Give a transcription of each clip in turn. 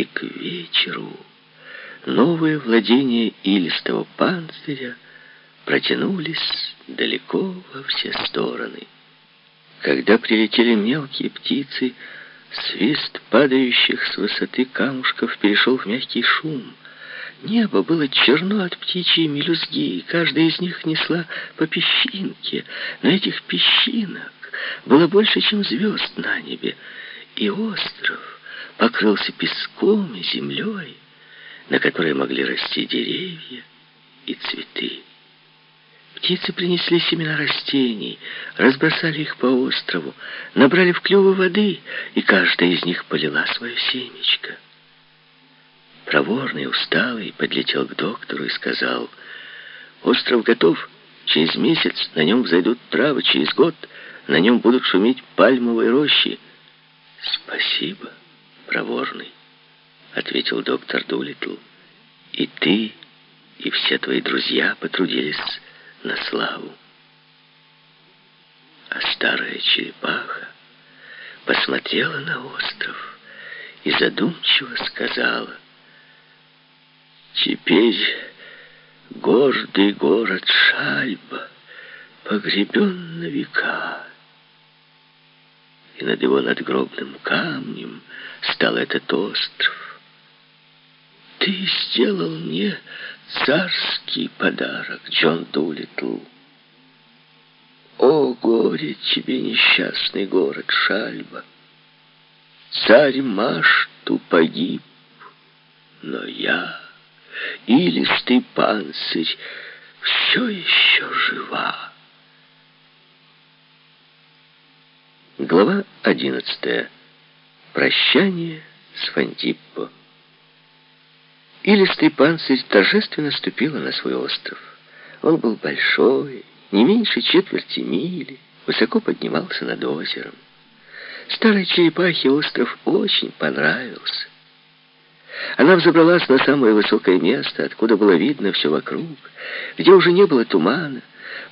И к вечеру новые владения илистого панциря протянулись далеко во все стороны. Когда прилетели мелкие птицы, свист падающих с высоты камушков перешел в мягкий шум. Небо было черно от птичьей мелюзги, и каждая из них несла по песчинке. На этих песчинок было больше, чем звезд на небе, и остров покрылся песком и землей, на которой могли расти деревья и цветы. Птицы принесли семена растений, разбросали их по острову, набрали в клювы воды, и каждая из них полила свое семечко. Проворный, усталый, подлетел к доктору и сказал, «Остров готов. Через месяц на нем взойдут травы, через год на нем будут шуметь пальмовые рощи». «Спасибо, проворный», — ответил доктор Дулитл. «И ты, и все твои друзья потрудились на славу. А старая черепаха посмотрела на остров и задумчиво сказала, «Теперь гордый город Шальба погребен на века» и над его надгробным камнем стал этот остров. Ты сделал мне царский подарок, Джон Дулитл. О, горе тебе, несчастный город Шальба! Царь Машту погиб, но я, илистый панцирь, все еще жива. Глава одиннадцатая. Прощание с Фантиппо. Илистый панцирь торжественно ступила на свой остров. Он был большой, не меньше четверти мили, высоко поднимался над озером. Старой черепахе остров очень понравился. Она взобралась на самое высокое место, откуда было видно все вокруг, где уже не было тумана,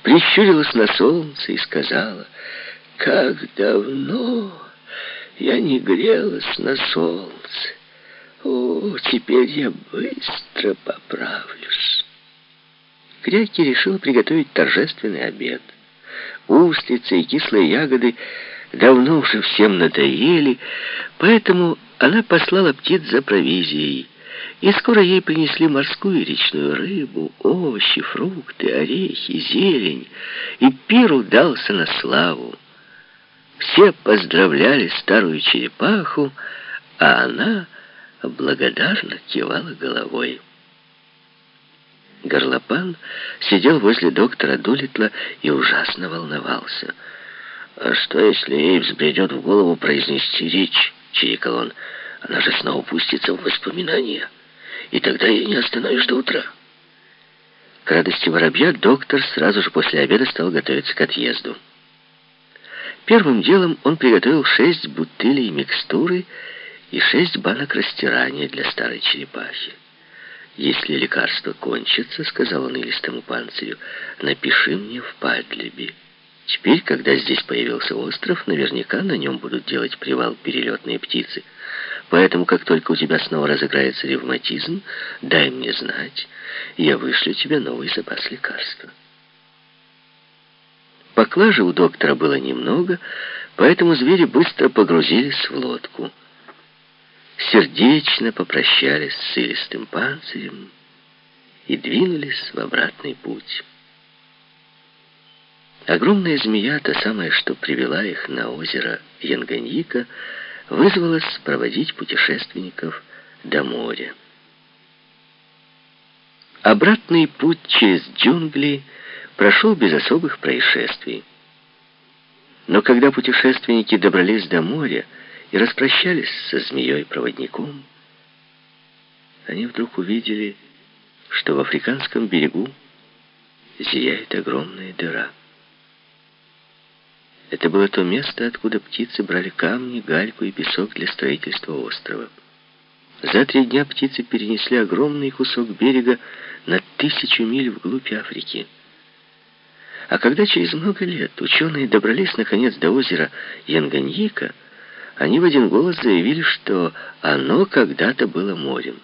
прищурилась на солнце и сказала, «Как давно я не грелась на солнце!» О, теперь я быстро поправлюсь. Кряки решила приготовить торжественный обед. Устрицы и кислые ягоды давно уже всем надоели, поэтому она послала птиц за провизией. И скоро ей принесли морскую и речную рыбу, овощи, фрукты, орехи, зелень. И пир удался на славу. Все поздравляли старую черепаху, а она благодарно кивала головой. Горлопан сидел возле доктора Дулитла и ужасно волновался. «А что, если ей взбредет в голову произнести речь?» — чирикал он. «Она же снова пустится в воспоминания, и тогда ей не остановишь до утра». К радости воробья доктор сразу же после обеда стал готовиться к отъезду. Первым делом он приготовил шесть бутылей микстуры и шесть банок растирания для старой черепахи. «Если лекарство кончится, — сказал он илистому панцирю, — напиши мне в Падлибе. Теперь, когда здесь появился остров, наверняка на нем будут делать привал перелетные птицы. Поэтому, как только у тебя снова разыграется ревматизм, дай мне знать, я вышлю тебе новый запас лекарства». Поклажи у доктора было немного, поэтому звери быстро погрузились в лодку сердечно попрощались с илистым панцирем и двинулись в обратный путь. Огромная змея, та самая, что привела их на озеро Янганьика, вызвалась проводить путешественников до моря. Обратный путь через джунгли прошел без особых происшествий. Но когда путешественники добрались до моря, и распрощались со змеей-проводником, они вдруг увидели, что в африканском берегу зияет огромная дыра. Это было то место, откуда птицы брали камни, гальку и песок для строительства острова. За три дня птицы перенесли огромный кусок берега на тысячу миль вглубь Африки. А когда через много лет ученые добрались наконец до озера Янганьика, они в один голос заявили, что оно когда-то было морем.